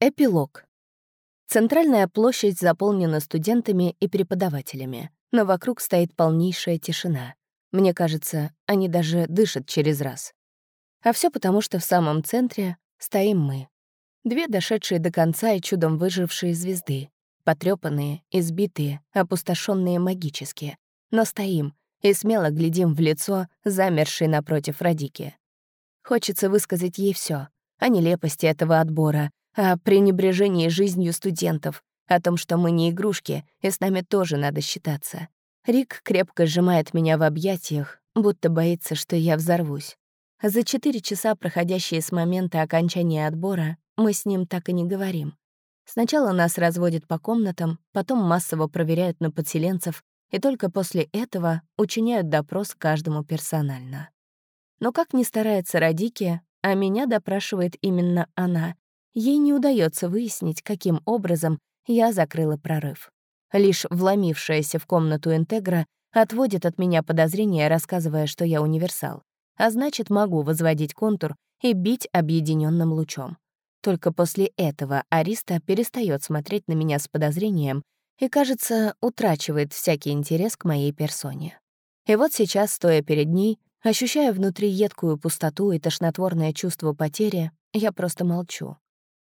Эпилог. Центральная площадь заполнена студентами и преподавателями, но вокруг стоит полнейшая тишина. Мне кажется, они даже дышат через раз. А все потому, что в самом центре стоим мы. Две дошедшие до конца и чудом выжившие звезды. Потрёпанные, избитые, опустошенные магически. Но стоим и смело глядим в лицо, замершей напротив Радики. Хочется высказать ей все о нелепости этого отбора, о пренебрежении жизнью студентов, о том, что мы не игрушки, и с нами тоже надо считаться. Рик крепко сжимает меня в объятиях, будто боится, что я взорвусь. За четыре часа, проходящие с момента окончания отбора, мы с ним так и не говорим. Сначала нас разводят по комнатам, потом массово проверяют на подселенцев, и только после этого учиняют допрос каждому персонально. Но как ни старается Радики, а меня допрашивает именно она, Ей не удается выяснить, каким образом я закрыла прорыв. Лишь вломившаяся в комнату Интегра отводит от меня подозрения, рассказывая, что я универсал, а значит, могу возводить контур и бить объединенным лучом. Только после этого Ариста перестает смотреть на меня с подозрением и, кажется, утрачивает всякий интерес к моей персоне. И вот сейчас, стоя перед ней, ощущая внутри едкую пустоту и тошнотворное чувство потери, я просто молчу.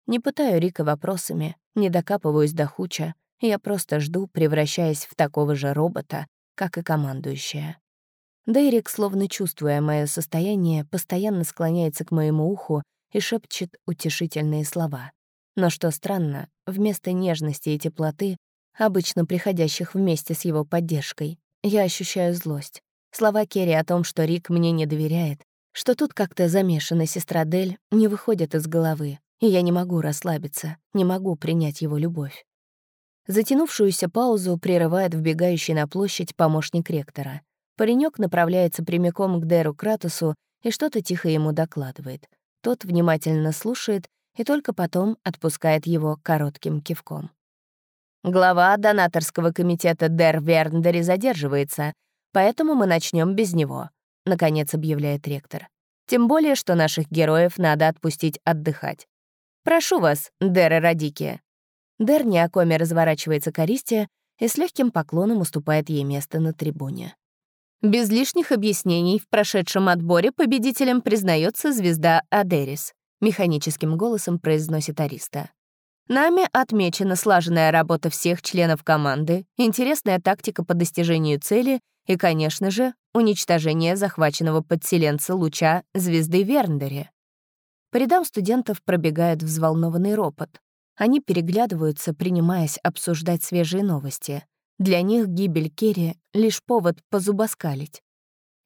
Не пытаю Рика вопросами, не докапываюсь до Хуча, я просто жду, превращаясь в такого же робота, как и командующая. Дейрик, словно чувствуя мое состояние, постоянно склоняется к моему уху и шепчет утешительные слова. Но что странно, вместо нежности и теплоты, обычно приходящих вместе с его поддержкой, я ощущаю злость. Слова Керри о том, что Рик мне не доверяет, что тут как-то замешана сестра Дель, не выходят из головы, и я не могу расслабиться, не могу принять его любовь. Затянувшуюся паузу прерывает вбегающий на площадь помощник ректора. Паренек направляется прямиком к Деру Кратусу и что-то тихо ему докладывает. Тот внимательно слушает и только потом отпускает его коротким кивком. Глава донаторского комитета Дер Верндери задерживается, поэтому мы начнем без него, — наконец объявляет ректор. Тем более, что наших героев надо отпустить отдыхать. «Прошу вас, Деры Радики». Дер неокоме разворачивается к Аристе и с легким поклоном уступает ей место на трибуне. Без лишних объяснений в прошедшем отборе победителем признается звезда Адерис, механическим голосом произносит Ариста. Нами отмечена слаженная работа всех членов команды, интересная тактика по достижению цели и, конечно же, уничтожение захваченного подселенца луча звезды Верндере. По рядам студентов пробегает взволнованный ропот. Они переглядываются, принимаясь обсуждать свежие новости. Для них гибель Керри — лишь повод позубоскалить.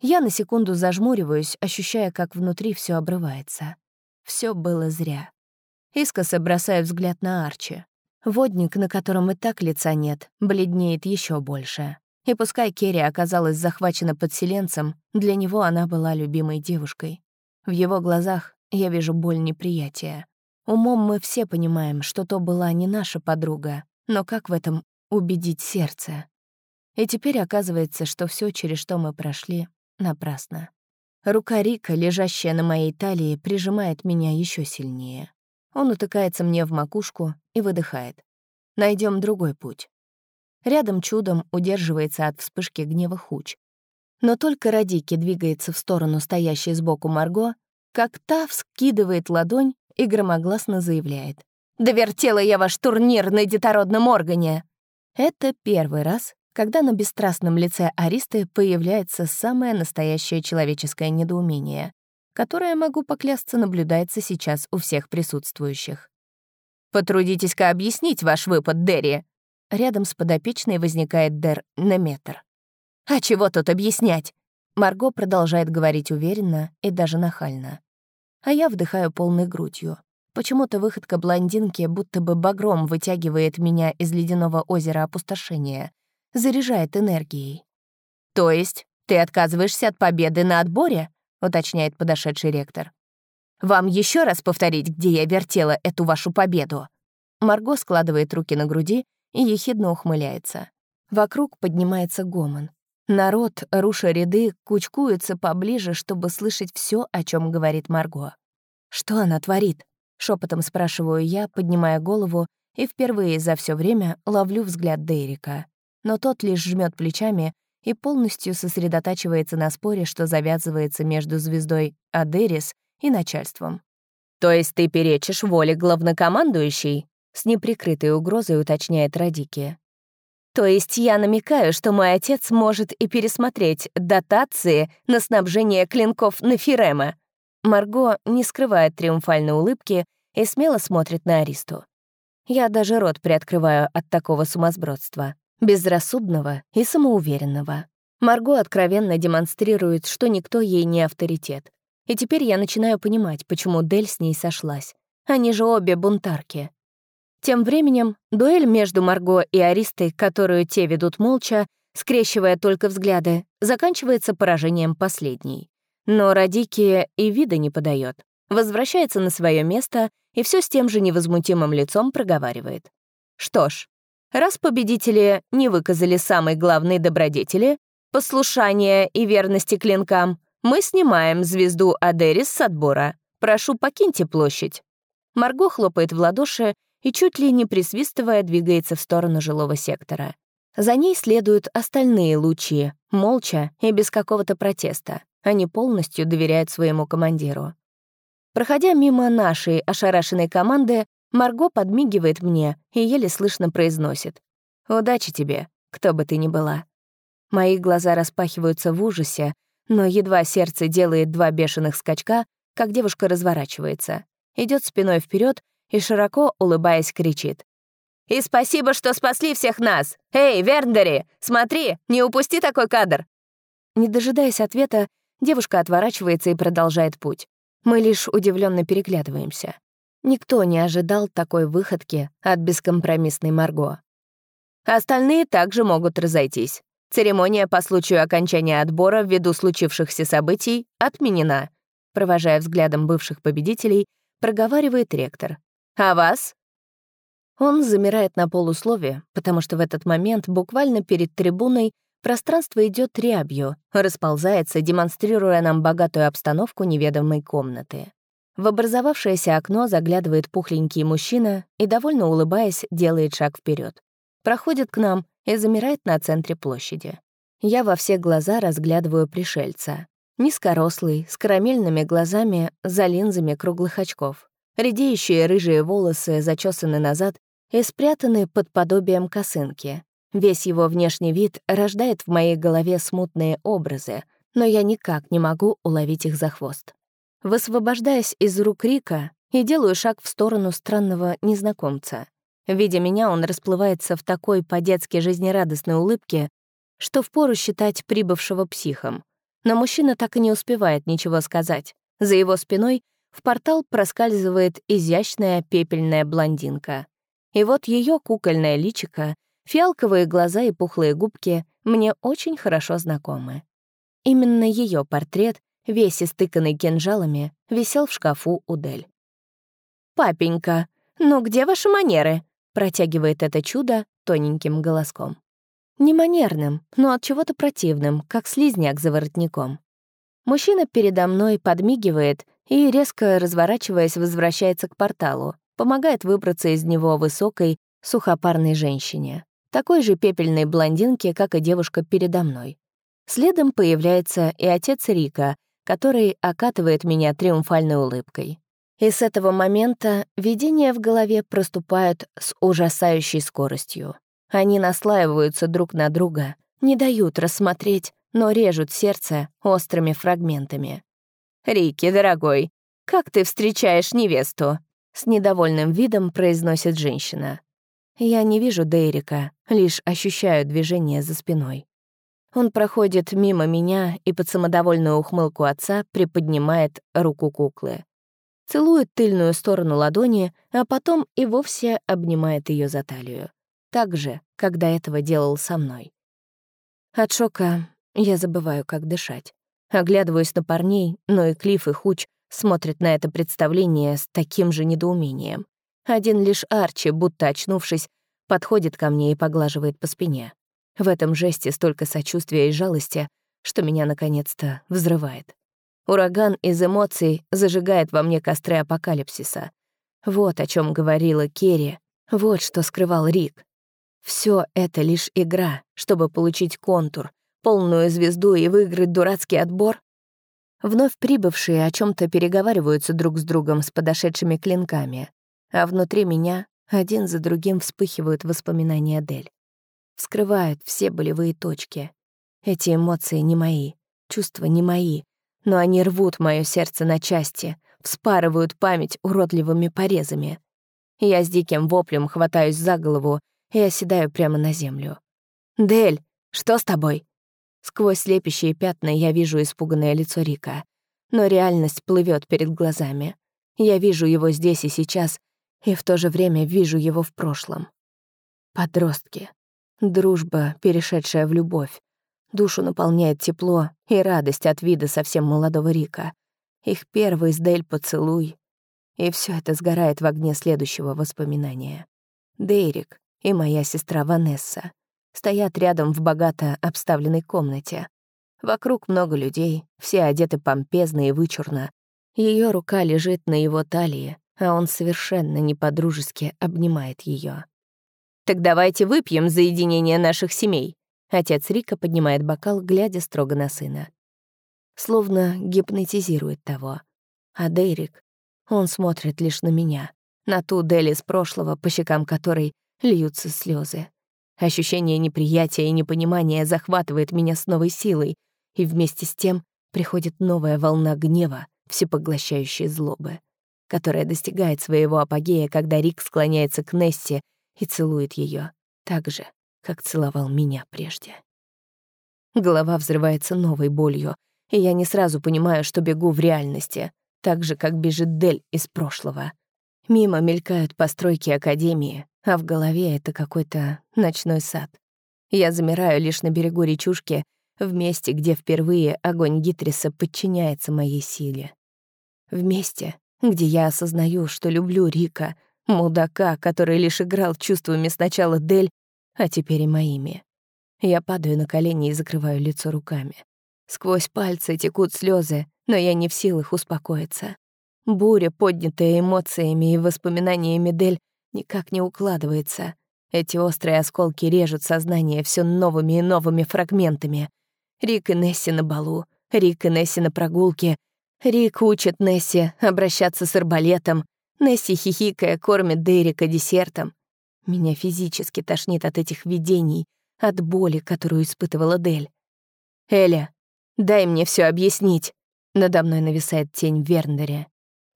Я на секунду зажмуриваюсь, ощущая, как внутри все обрывается. Все было зря. Искоса бросаю взгляд на Арчи. Водник, на котором и так лица нет, бледнеет еще больше. И пускай Керри оказалась захвачена подселенцем, для него она была любимой девушкой. В его глазах я вижу боль неприятия. Умом мы все понимаем, что то была не наша подруга, но как в этом убедить сердце? И теперь оказывается, что все, через что мы прошли, напрасно. Рука Рика, лежащая на моей талии, прижимает меня еще сильнее. Он утыкается мне в макушку и выдыхает. Найдем другой путь. Рядом чудом удерживается от вспышки гнева Хуч. Но только Радики двигается в сторону стоящей сбоку Марго, как та вскидывает ладонь и громогласно заявляет. «Довертела я ваш турнир на детородном органе!» Это первый раз, когда на бесстрастном лице Аристы появляется самое настоящее человеческое недоумение, которое, могу поклясться, наблюдается сейчас у всех присутствующих. «Потрудитесь-ка объяснить ваш выпад, Дерри!» Рядом с подопечной возникает Дер на метр. «А чего тут объяснять? Марго продолжает говорить уверенно и даже нахально. А я вдыхаю полной грудью. Почему-то выходка блондинки будто бы багром вытягивает меня из ледяного озера опустошения, заряжает энергией. «То есть ты отказываешься от победы на отборе?» — уточняет подошедший ректор. «Вам еще раз повторить, где я вертела эту вашу победу?» Марго складывает руки на груди и ехидно ухмыляется. Вокруг поднимается гомон. Народ, руша ряды, кучкуется поближе, чтобы слышать все, о чем говорит Марго. Что она творит? Шепотом спрашиваю я, поднимая голову, и впервые за все время ловлю взгляд Дейрика. Но тот лишь жмет плечами и полностью сосредотачивается на споре, что завязывается между звездой Адерис и начальством. «То есть ты перечишь воле главнокомандующей?» С неприкрытой угрозой уточняет Радики. «То есть я намекаю, что мой отец может и пересмотреть дотации на снабжение клинков на Фирема». Марго не скрывает триумфальной улыбки и смело смотрит на Аристу. Я даже рот приоткрываю от такого сумасбродства, безрассудного и самоуверенного. Марго откровенно демонстрирует, что никто ей не авторитет. И теперь я начинаю понимать, почему Дель с ней сошлась. Они же обе бунтарки. Тем временем дуэль между Марго и Аристой, которую те ведут молча, скрещивая только взгляды, заканчивается поражением последней. Но Радики и вида не подает. Возвращается на свое место и все с тем же невозмутимым лицом проговаривает. Что ж, раз победители не выказали самой главной добродетели — послушания и верности клинкам, мы снимаем звезду Адерис с отбора. Прошу, покиньте площадь». Марго хлопает в ладоши и, чуть ли не присвистывая, двигается в сторону жилого сектора. За ней следуют остальные лучи, молча и без какого-то протеста. Они полностью доверяют своему командиру. Проходя мимо нашей ошарашенной команды, Марго подмигивает мне и еле слышно произносит. «Удачи тебе, кто бы ты ни была». Мои глаза распахиваются в ужасе, но едва сердце делает два бешеных скачка, как девушка разворачивается, идет спиной вперед и, широко улыбаясь, кричит. «И спасибо, что спасли всех нас! Эй, Верндери, смотри, не упусти такой кадр!» Не дожидаясь ответа, девушка отворачивается и продолжает путь. Мы лишь удивленно переглядываемся. Никто не ожидал такой выходки от бескомпромиссной Марго. Остальные также могут разойтись. Церемония по случаю окончания отбора ввиду случившихся событий отменена. Провожая взглядом бывших победителей, проговаривает ректор. «А вас?» Он замирает на полуслове, потому что в этот момент буквально перед трибуной пространство идет рябью, расползается, демонстрируя нам богатую обстановку неведомой комнаты. В образовавшееся окно заглядывает пухленький мужчина и, довольно улыбаясь, делает шаг вперед. Проходит к нам и замирает на центре площади. Я во все глаза разглядываю пришельца. Низкорослый, с карамельными глазами, за линзами круглых очков. Редеющие рыжие волосы зачесаны назад и спрятаны под подобием косынки. Весь его внешний вид рождает в моей голове смутные образы, но я никак не могу уловить их за хвост. Высвобождаясь из рук Рика, и делаю шаг в сторону странного незнакомца. Видя меня, он расплывается в такой по-детски жизнерадостной улыбке, что впору считать прибывшего психом. Но мужчина так и не успевает ничего сказать. За его спиной в портал проскальзывает изящная пепельная блондинка. И вот ее кукольное личико, фиалковые глаза и пухлые губки мне очень хорошо знакомы. Именно ее портрет, весь истыканный кинжалами, висел в шкафу у Дель. «Папенька, ну где ваши манеры?» Протягивает это чудо тоненьким голоском. Не манерным, но от чего-то противным, как слизняк за воротником. Мужчина передо мной подмигивает и, резко разворачиваясь, возвращается к порталу, помогает выбраться из него высокой, сухопарной женщине, такой же пепельной блондинке, как и девушка передо мной. Следом появляется и отец Рика, который окатывает меня триумфальной улыбкой. И с этого момента видения в голове проступают с ужасающей скоростью. Они наслаиваются друг на друга, не дают рассмотреть, но режут сердце острыми фрагментами. «Рики, дорогой, как ты встречаешь невесту?» С недовольным видом произносит женщина. Я не вижу Дейрика, лишь ощущаю движение за спиной. Он проходит мимо меня и под самодовольную ухмылку отца приподнимает руку куклы целует тыльную сторону ладони, а потом и вовсе обнимает ее за талию. Так же, как до этого делал со мной. От шока я забываю, как дышать. Оглядываюсь на парней, но и Клифф и Хуч смотрят на это представление с таким же недоумением. Один лишь Арчи, будто очнувшись, подходит ко мне и поглаживает по спине. В этом жесте столько сочувствия и жалости, что меня наконец-то взрывает. Ураган из эмоций зажигает во мне костры апокалипсиса. Вот о чем говорила Керри, вот что скрывал Рик. Все это лишь игра, чтобы получить контур, полную звезду и выиграть дурацкий отбор. Вновь прибывшие о чем то переговариваются друг с другом с подошедшими клинками, а внутри меня один за другим вспыхивают воспоминания Дель. Вскрывают все болевые точки. Эти эмоции не мои, чувства не мои, но они рвут мое сердце на части, вспарывают память уродливыми порезами. Я с диким воплем хватаюсь за голову и оседаю прямо на землю. «Дель, что с тобой?» Сквозь слепящие пятна я вижу испуганное лицо Рика. Но реальность плывет перед глазами. Я вижу его здесь и сейчас, и в то же время вижу его в прошлом. Подростки. Дружба, перешедшая в любовь. Душу наполняет тепло и радость от вида совсем молодого Рика. Их первый с Дель поцелуй. И все это сгорает в огне следующего воспоминания. Дейрик и моя сестра Ванесса стоят рядом в богато обставленной комнате. Вокруг много людей, все одеты помпезно и вычурно. Ее рука лежит на его талии, а он совершенно не по-дружески обнимает ее. «Так давайте выпьем за единение наших семей», Отец Рика поднимает бокал, глядя строго на сына. Словно гипнотизирует того. А Дейрик, он смотрит лишь на меня, на ту Дели из прошлого, по щекам которой льются слезы. Ощущение неприятия и непонимания захватывает меня с новой силой, и вместе с тем приходит новая волна гнева, всепоглощающей злобы, которая достигает своего апогея, когда Рик склоняется к Нессе и целует ее так же, как целовал меня прежде. Голова взрывается новой болью, и я не сразу понимаю, что бегу в реальности, так же, как бежит Дель из прошлого. Мимо мелькают постройки Академии, а в голове это какой-то ночной сад. Я замираю лишь на берегу речушки, в месте, где впервые огонь Гитриса подчиняется моей силе. В месте, где я осознаю, что люблю Рика, мудака, который лишь играл чувствами сначала Дель, а теперь и моими. Я падаю на колени и закрываю лицо руками. Сквозь пальцы текут слезы, но я не в силах успокоиться. Буря, поднятая эмоциями и воспоминаниями Дель, никак не укладывается. Эти острые осколки режут сознание все новыми и новыми фрагментами. Рик и Несси на балу, Рик и Несси на прогулке. Рик учит Несси обращаться с арбалетом. Несси, хихикая, кормит Дерека десертом. Меня физически тошнит от этих видений, от боли, которую испытывала Дель. «Эля, дай мне все объяснить!» Надо мной нависает тень Верндере.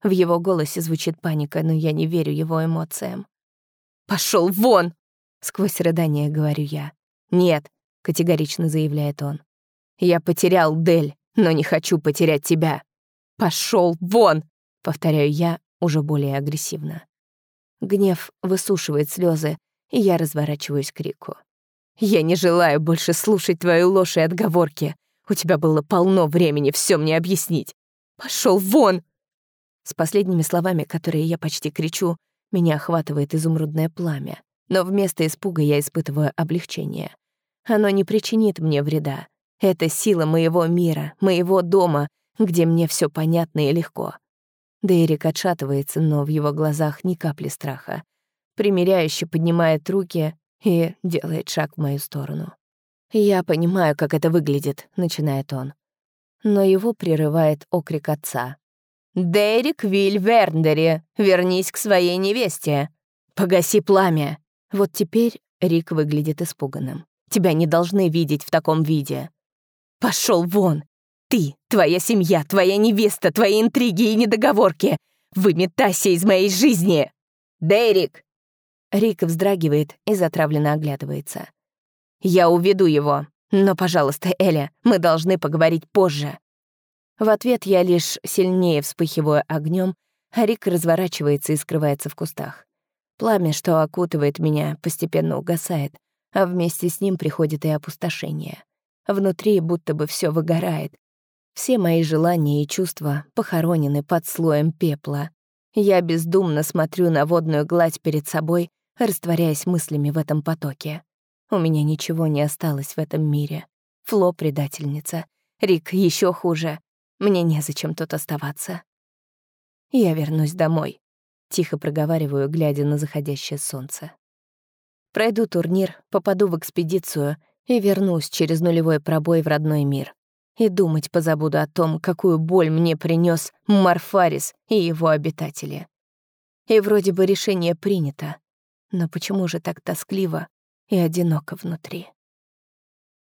В его голосе звучит паника, но я не верю его эмоциям. Пошел вон!» Сквозь рыдание говорю я. «Нет», — категорично заявляет он. «Я потерял Дель, но не хочу потерять тебя. Пошел вон!» — повторяю я уже более агрессивно. Гнев высушивает слезы, и я разворачиваюсь к Рику. «Я не желаю больше слушать твою ложь и отговорки. У тебя было полно времени все мне объяснить. Пошел вон!» С последними словами, которые я почти кричу, меня охватывает изумрудное пламя. Но вместо испуга я испытываю облегчение. Оно не причинит мне вреда. Это сила моего мира, моего дома, где мне все понятно и легко. Дейрик отшатывается, но в его глазах ни капли страха. Примеряюще поднимает руки и делает шаг в мою сторону. «Я понимаю, как это выглядит», — начинает он. Но его прерывает окрик отца. «Дерек Виль Верндери, вернись к своей невесте! Погаси пламя!» Вот теперь Рик выглядит испуганным. «Тебя не должны видеть в таком виде!» Пошел вон! Ты, твоя семья, твоя невеста, твои интриги и недоговорки. Выметайся из моей жизни! Дерек!» Рик вздрагивает и затравленно оглядывается. «Я уведу его. Но, пожалуйста, Эля, мы должны поговорить позже». В ответ я лишь сильнее вспыхиваю огнем, а Рик разворачивается и скрывается в кустах. Пламя, что окутывает меня, постепенно угасает, а вместе с ним приходит и опустошение. Внутри будто бы все выгорает, все мои желания и чувства похоронены под слоем пепла. Я бездумно смотрю на водную гладь перед собой, растворяясь мыслями в этом потоке. У меня ничего не осталось в этом мире. Фло — предательница. Рик еще хуже. Мне незачем тут оставаться. Я вернусь домой. Тихо проговариваю, глядя на заходящее солнце. Пройду турнир, попаду в экспедицию и вернусь через нулевой пробой в родной мир. И думать позабуду о том, какую боль мне принес Марфарис и его обитатели. И вроде бы решение принято. Но почему же так тоскливо и одиноко внутри?